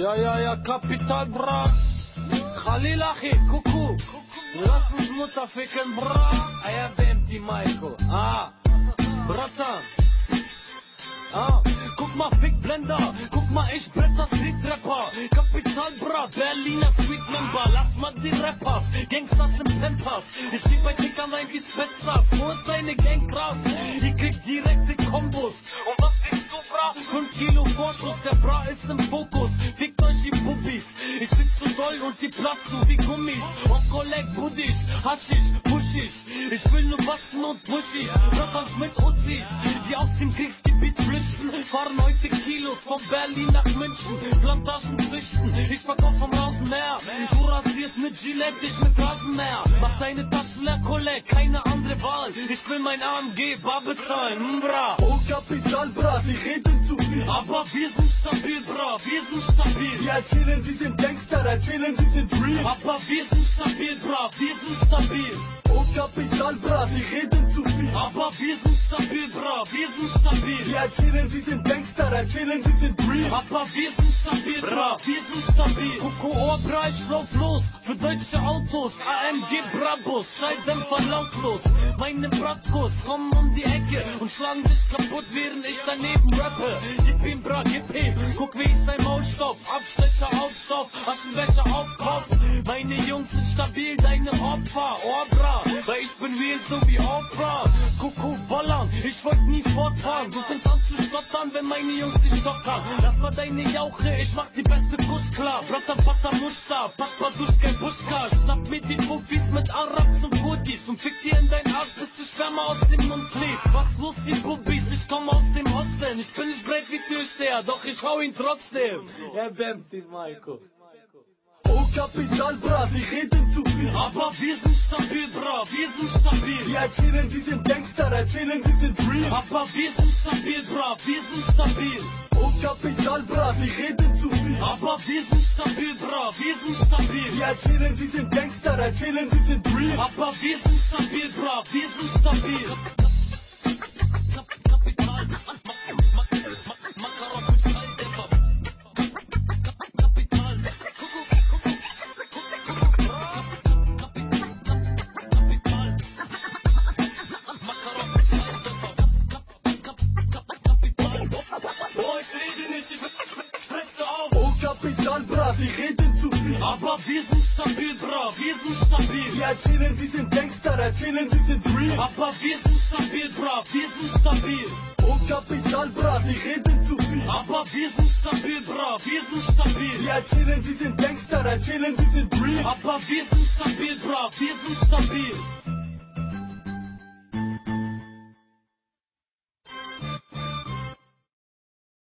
Ja, ja, ja, Kapital, bra. Khalil Kuku. Lass uns Mutter ficken, bra. Have the empty Michael. Ah, Bratan. Ah, guck mal, Fickblender. Guck mal, ich Bretter Street Rapper. Kapital, bra. Berliner Street Member. Lass mal die Rappers. Gangsters im Pampers. Ich steh bei Tickern ein wie Spetzers. Wo ist deine Gang krass? Ihr kriegt direkte Kombos. Und was denkst du, bra? 5 Kilo Vorschuss. Der Bra ist im Fokus. Puppis. Ich sitz zu doll und die platzen wie Gummis. Und Kolleg Buddisch, Haschisch, Pushig. Ich will nur wachsen und buschig. Rappers mit Uzis, die aus dem Kriegsgebiet flüchten. Fahren heute Kilos von Berlin nach München. Plantagen züchten. Ich verkauf vom Rasenmeer. Du rasierst mit Gillette, ich mit Rasenmäher. Mach deine Taschen leer, Kolleg, keine andere Wahl. Ich will mein AMG bar bezahlen, mbra. Oh Kapital, bra, sie reden zu viel. Aber wir sind stabil, bra, erzählen, sie sind Gangster, erzählen, sie sind real. Aber wir sind stabil, bra, wir sind stabil. Oh Kapital, bra, sie reden zu viel. Aber wir sind stabil, bra, wir sind stabil. Sie erzählen, sie sind Gangster, erzählen, sie sind real. Aber wir sind stabil, bra, wir sind stabil. Orbra, ich lauf los für deutsche Autos. AMG Brabus, Schalldämpfer lautlos. Meine Bratkos kommen um die Ecke und schlagen dich kaputt, während ich daneben rappe. Gib ihm, bra, gib ihm. Guck, wie ich sein Maul stopf. Abstecher auf Stoff, Aschenbecher auf Kopf. Meine Jungs sind stabil, deine Opfer. Orbra, weil ich bin real so wie Oprah. Kuckuck ballern, ich wollt nie fortfahren. Du fängst an zu stottern, wenn meine Jungs dich stottern. Lass mal deine Jauche, ich mach die beste Kuss klar. Bratter, Patter, Muster, pack Baduschka, Buschka. Schnapp mir die Profis mit Arabs und Kurdis und fick dir in dein Arsch, bis du Schwärme aus dem Mund fließt. Was los, die Bubis, ich komm aus dem Osten. Ich bin nicht breit Türsteher, doch ich hau ihn trotzdem. Er bämmt ihn, Maiko. Oh Kapital, bra, sie reden zu viel. Aber wir sind stabil, bra, wir sind stabil. Sie erzählen, sie sind Gangster, erzählen, sie sind real. Aber wir sind stabil, bra, wir sind stabil. Oh Kapital, bra, sie reden zu viel. Aber wir sind stabil, bra, wir sind stabil. Sie erzählen, sie sind Gangster, erzählen, sie sind real. Aber wir sind stabil, bra, wir sind stabil. Kapital, bra, sie reden zu viel. Aber wir sind stabil, bra, wir sind stabil. Sie erzählen, sie sind Gangster, erzählen, sie sind real. Aber wir sind stabil, bra, wir sind stabil. Oh Kapital, bra, sie reden zu viel. Aber wir sind stabil, bra, wir sind stabil. Sie erzählen, sie sind Gangster, erzählen, sie sind real. Aber wir sind stabil, bra, wir sind stabil.